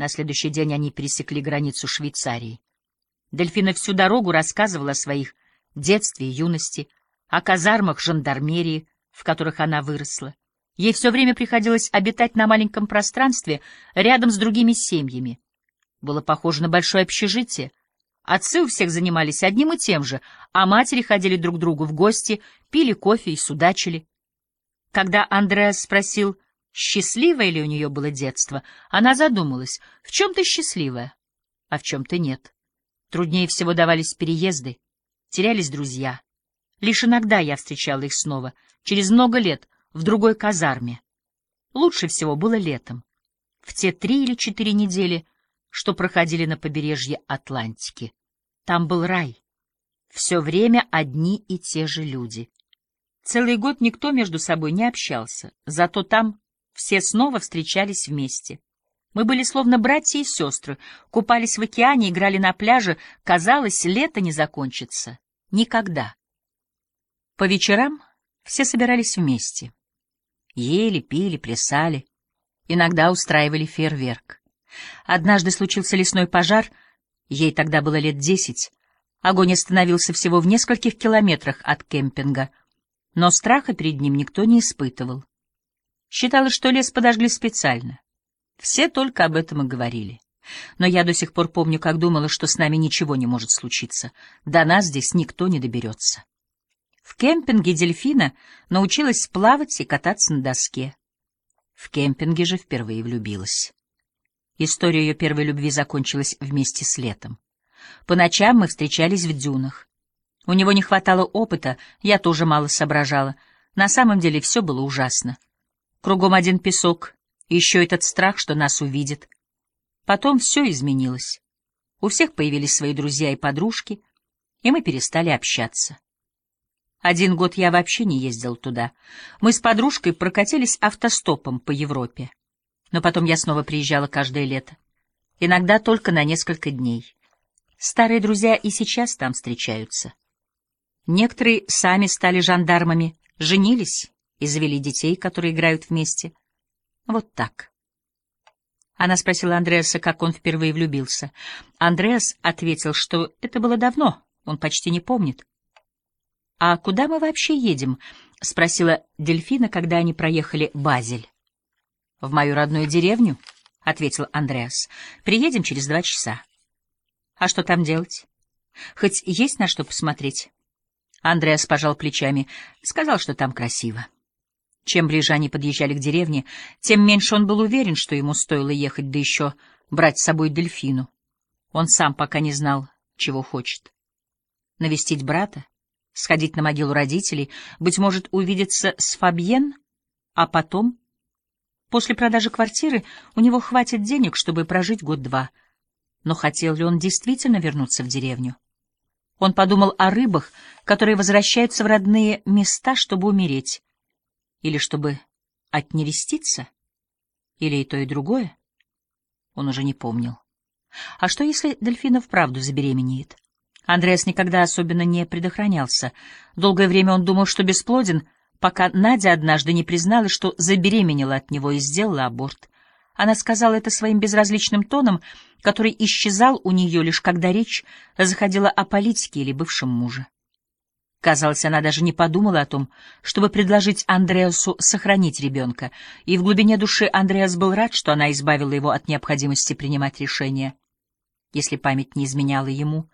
На следующий день они пересекли границу Швейцарии. Дельфина всю дорогу рассказывала о своих детстве и юности, о казармах жандармерии, в которых она выросла. Ей все время приходилось обитать на маленьком пространстве рядом с другими семьями. Было похоже на большое общежитие. Отцы у всех занимались одним и тем же, а матери ходили друг к другу в гости, пили кофе и судачили. Когда Андреас спросил, счастливое ли у нее было детство, она задумалась, в чем-то счастливая, а в чем-то нет. Труднее всего давались переезды, терялись друзья. Лишь иногда я встречала их снова, через много лет, в другой казарме. Лучше всего было летом, в те три или четыре недели, что проходили на побережье Атлантики. Там был рай. Все время одни и те же люди. Целый год никто между собой не общался, зато там все снова встречались вместе. Мы были словно братья и сестры, купались в океане, играли на пляже. Казалось, лето не закончится. Никогда. По вечерам все собирались вместе. Ели, пили, плясали. Иногда устраивали фейерверк. Однажды случился лесной пожар, ей тогда было лет десять. Огонь остановился всего в нескольких километрах от кемпинга, но страха перед ним никто не испытывал. Считалось, что лес подожгли специально. Все только об этом и говорили. Но я до сих пор помню, как думала, что с нами ничего не может случиться. До нас здесь никто не доберется. В кемпинге дельфина научилась плавать и кататься на доске. В кемпинге же впервые влюбилась. История ее первой любви закончилась вместе с летом. По ночам мы встречались в дюнах. У него не хватало опыта, я тоже мало соображала. На самом деле все было ужасно. Кругом один песок, еще этот страх, что нас увидят. Потом все изменилось. У всех появились свои друзья и подружки, и мы перестали общаться. Один год я вообще не ездил туда. Мы с подружкой прокатились автостопом по Европе. Но потом я снова приезжала каждое лето. Иногда только на несколько дней. Старые друзья и сейчас там встречаются. Некоторые сами стали жандармами, женились и завели детей, которые играют вместе. Вот так. Она спросила Андреаса, как он впервые влюбился. Андреас ответил, что это было давно, он почти не помнит. «А куда мы вообще едем?» — спросила Дельфина, когда они проехали Базель. «В мою родную деревню», — ответил Андреас. «Приедем через два часа». «А что там делать? Хоть есть на что посмотреть?» Андреас пожал плечами, сказал, что там красиво. Чем ближе они подъезжали к деревне, тем меньше он был уверен, что ему стоило ехать, да еще брать с собой дельфину. Он сам пока не знал, чего хочет. Навестить брата, сходить на могилу родителей, быть может, увидеться с Фабьен, а потом... После продажи квартиры у него хватит денег, чтобы прожить год-два. Но хотел ли он действительно вернуться в деревню? Он подумал о рыбах, которые возвращаются в родные места, чтобы умереть. Или чтобы отнереститься? Или и то, и другое? Он уже не помнил. А что, если дельфина вправду забеременеет? Андреас никогда особенно не предохранялся. Долгое время он думал, что бесплоден, пока Надя однажды не призналась, что забеременела от него и сделала аборт. Она сказала это своим безразличным тоном, который исчезал у нее лишь когда речь заходила о политике или бывшем муже. Казалось, она даже не подумала о том, чтобы предложить Андреасу сохранить ребенка, и в глубине души Андреас был рад, что она избавила его от необходимости принимать решения. Если память не изменяла ему,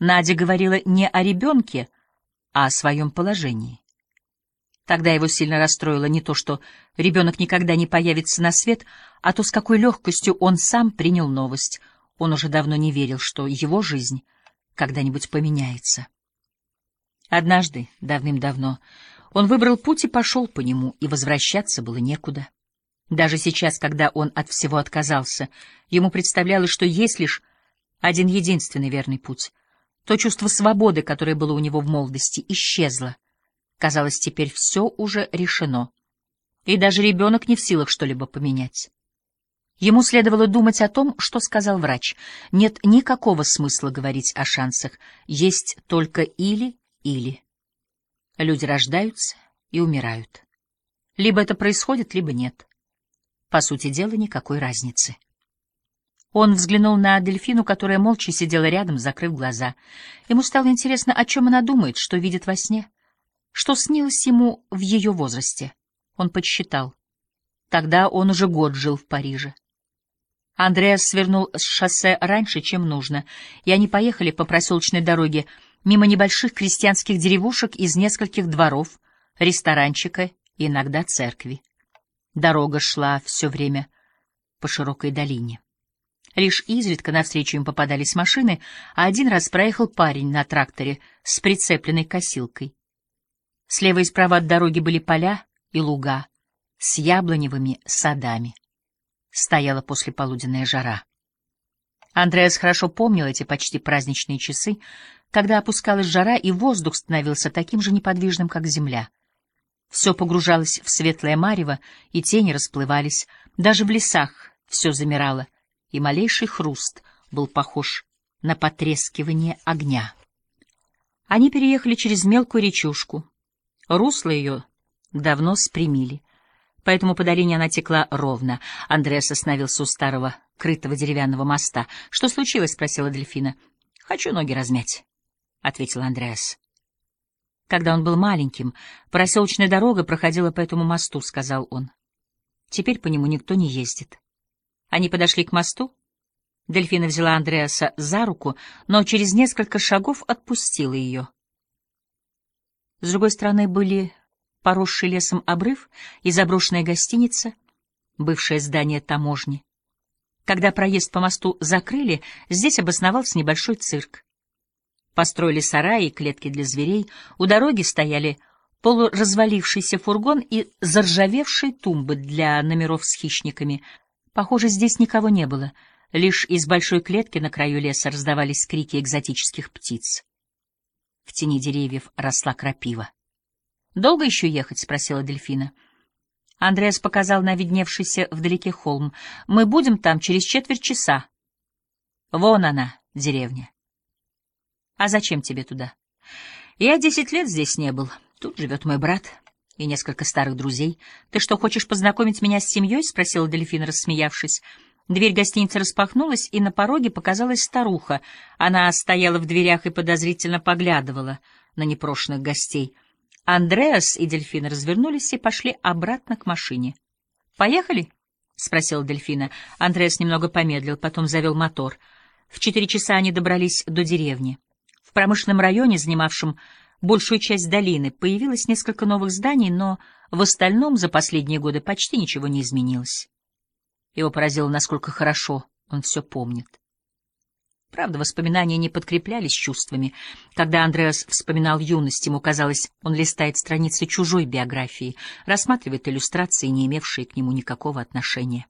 Надя говорила не о ребенке, а о своем положении. Тогда его сильно расстроило не то, что ребенок никогда не появится на свет, а то, с какой легкостью он сам принял новость. Он уже давно не верил, что его жизнь когда-нибудь поменяется. Однажды, давным-давно, он выбрал путь и пошел по нему, и возвращаться было некуда. Даже сейчас, когда он от всего отказался, ему представлялось, что есть лишь один единственный верный путь. То чувство свободы, которое было у него в молодости, исчезло. Казалось, теперь все уже решено. И даже ребенок не в силах что-либо поменять. Ему следовало думать о том, что сказал врач. Нет никакого смысла говорить о шансах. Есть только или-или. Люди рождаются и умирают. Либо это происходит, либо нет. По сути дела, никакой разницы. Он взглянул на Дельфину, которая молча сидела рядом, закрыв глаза. Ему стало интересно, о чем она думает, что видит во сне. Что снилось ему в ее возрасте? Он подсчитал. Тогда он уже год жил в Париже. Андреас свернул с шоссе раньше, чем нужно, и они поехали по проселочной дороге мимо небольших крестьянских деревушек из нескольких дворов, ресторанчика и иногда церкви. Дорога шла все время по широкой долине. Лишь изредка навстречу им попадались машины, а один раз проехал парень на тракторе с прицепленной косилкой. Слева и справа от дороги были поля и луга с яблоневыми садами. Стояла послеполуденная жара. Андреас хорошо помнил эти почти праздничные часы, когда опускалась жара, и воздух становился таким же неподвижным, как земля. Все погружалось в светлое марево, и тени расплывались. Даже в лесах все замирало, и малейший хруст был похож на потрескивание огня. Они переехали через мелкую речушку. Русло ее давно спрямили, поэтому по долине она текла ровно. Андреас остановился у старого крытого деревянного моста. — Что случилось? — спросила Дельфина. — Хочу ноги размять, — ответил Андреас. Когда он был маленьким, проселочная дорога проходила по этому мосту, — сказал он. Теперь по нему никто не ездит. Они подошли к мосту. Дельфина взяла Андреаса за руку, но через несколько шагов отпустила ее. С другой стороны были поросший лесом обрыв и заброшенная гостиница, бывшее здание таможни. Когда проезд по мосту закрыли, здесь обосновался небольшой цирк. Построили сараи и клетки для зверей, у дороги стояли полуразвалившийся фургон и заржавевшие тумбы для номеров с хищниками. Похоже, здесь никого не было, лишь из большой клетки на краю леса раздавались крики экзотических птиц. В тени деревьев росла крапива. «Долго еще ехать?» — спросила Дельфина. Андреас показал на видневшийся вдалеке холм. «Мы будем там через четверть часа. Вон она, деревня». «А зачем тебе туда?» «Я десять лет здесь не был. Тут живет мой брат и несколько старых друзей. Ты что, хочешь познакомить меня с семьей?» — спросила Дельфина, рассмеявшись. Дверь гостиницы распахнулась, и на пороге показалась старуха. Она стояла в дверях и подозрительно поглядывала на непрошенных гостей. Андреас и Дельфина развернулись и пошли обратно к машине. «Поехали?» — спросила Дельфина. Андреас немного помедлил, потом завел мотор. В четыре часа они добрались до деревни. В промышленном районе, занимавшем большую часть долины, появилось несколько новых зданий, но в остальном за последние годы почти ничего не изменилось. Его поразило, насколько хорошо он все помнит. Правда, воспоминания не подкреплялись чувствами. Когда Андреас вспоминал юность, ему казалось, он листает страницы чужой биографии, рассматривает иллюстрации, не имевшие к нему никакого отношения.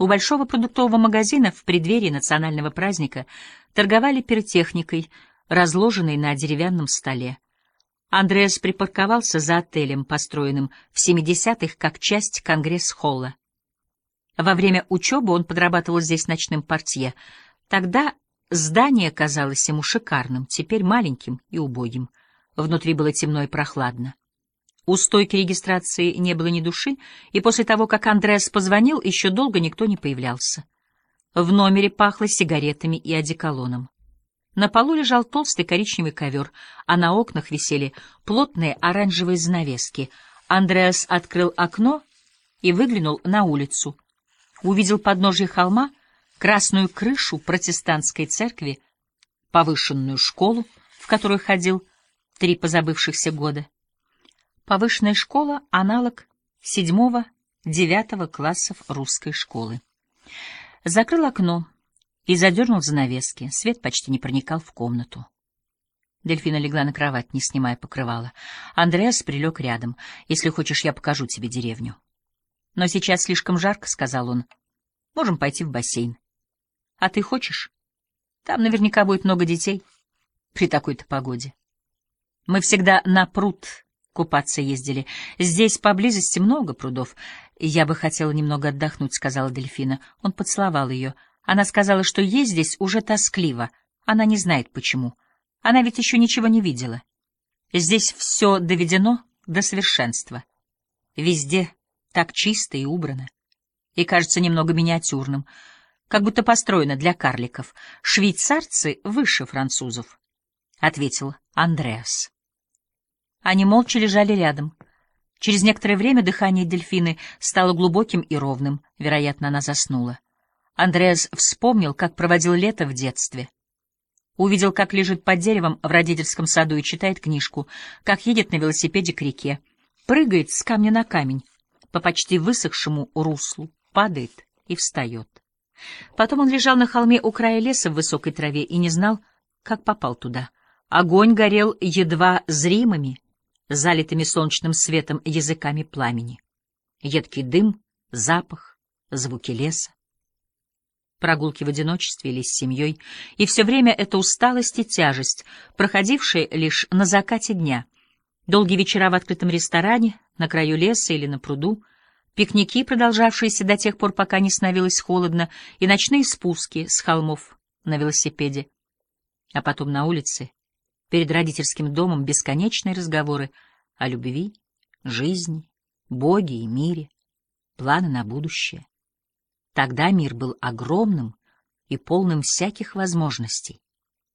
У большого продуктового магазина в преддверии национального праздника торговали пиротехникой, разложенной на деревянном столе. Андреас припарковался за отелем, построенным в 70-х как часть конгресс-холла. Во время учебы он подрабатывал здесь ночным портье — Тогда здание казалось ему шикарным, теперь маленьким и убогим. Внутри было темно и прохладно. У стойки регистрации не было ни души, и после того, как Андреас позвонил, еще долго никто не появлялся. В номере пахло сигаретами и одеколоном. На полу лежал толстый коричневый ковер, а на окнах висели плотные оранжевые занавески. Андреас открыл окно и выглянул на улицу. Увидел подножие холма — красную крышу протестантской церкви, повышенную школу, в которую ходил три позабывшихся года. Повышенная школа — аналог седьмого-девятого классов русской школы. Закрыл окно и задернул занавески. Свет почти не проникал в комнату. Дельфина легла на кровать, не снимая покрывала. Андреас прилег рядом. «Если хочешь, я покажу тебе деревню». «Но сейчас слишком жарко», — сказал он. «Можем пойти в бассейн». А ты хочешь? Там наверняка будет много детей при такой-то погоде. Мы всегда на пруд купаться ездили. Здесь поблизости много прудов. Я бы хотела немного отдохнуть, — сказала Дельфина. Он поцеловал ее. Она сказала, что ей здесь уже тоскливо. Она не знает, почему. Она ведь еще ничего не видела. Здесь все доведено до совершенства. Везде так чисто и убрано. И кажется немного миниатюрным — как будто построено для карликов. Швейцарцы выше французов, — ответил Андреас. Они молча лежали рядом. Через некоторое время дыхание дельфины стало глубоким и ровным. Вероятно, она заснула. Андреас вспомнил, как проводил лето в детстве. Увидел, как лежит под деревом в родительском саду и читает книжку, как едет на велосипеде к реке, прыгает с камня на камень по почти высохшему руслу, падает и встает. Потом он лежал на холме у края леса в высокой траве и не знал, как попал туда. Огонь горел едва зримыми, залитыми солнечным светом языками пламени. Едкий дым, запах, звуки леса. Прогулки в одиночестве или с семьей, и все время эта усталость и тяжесть, проходившие лишь на закате дня. Долгие вечера в открытом ресторане, на краю леса или на пруду, пикники, продолжавшиеся до тех пор, пока не становилось холодно, и ночные спуски с холмов на велосипеде. А потом на улице, перед родительским домом, бесконечные разговоры о любви, жизни, Боге и мире, планы на будущее. Тогда мир был огромным и полным всяких возможностей.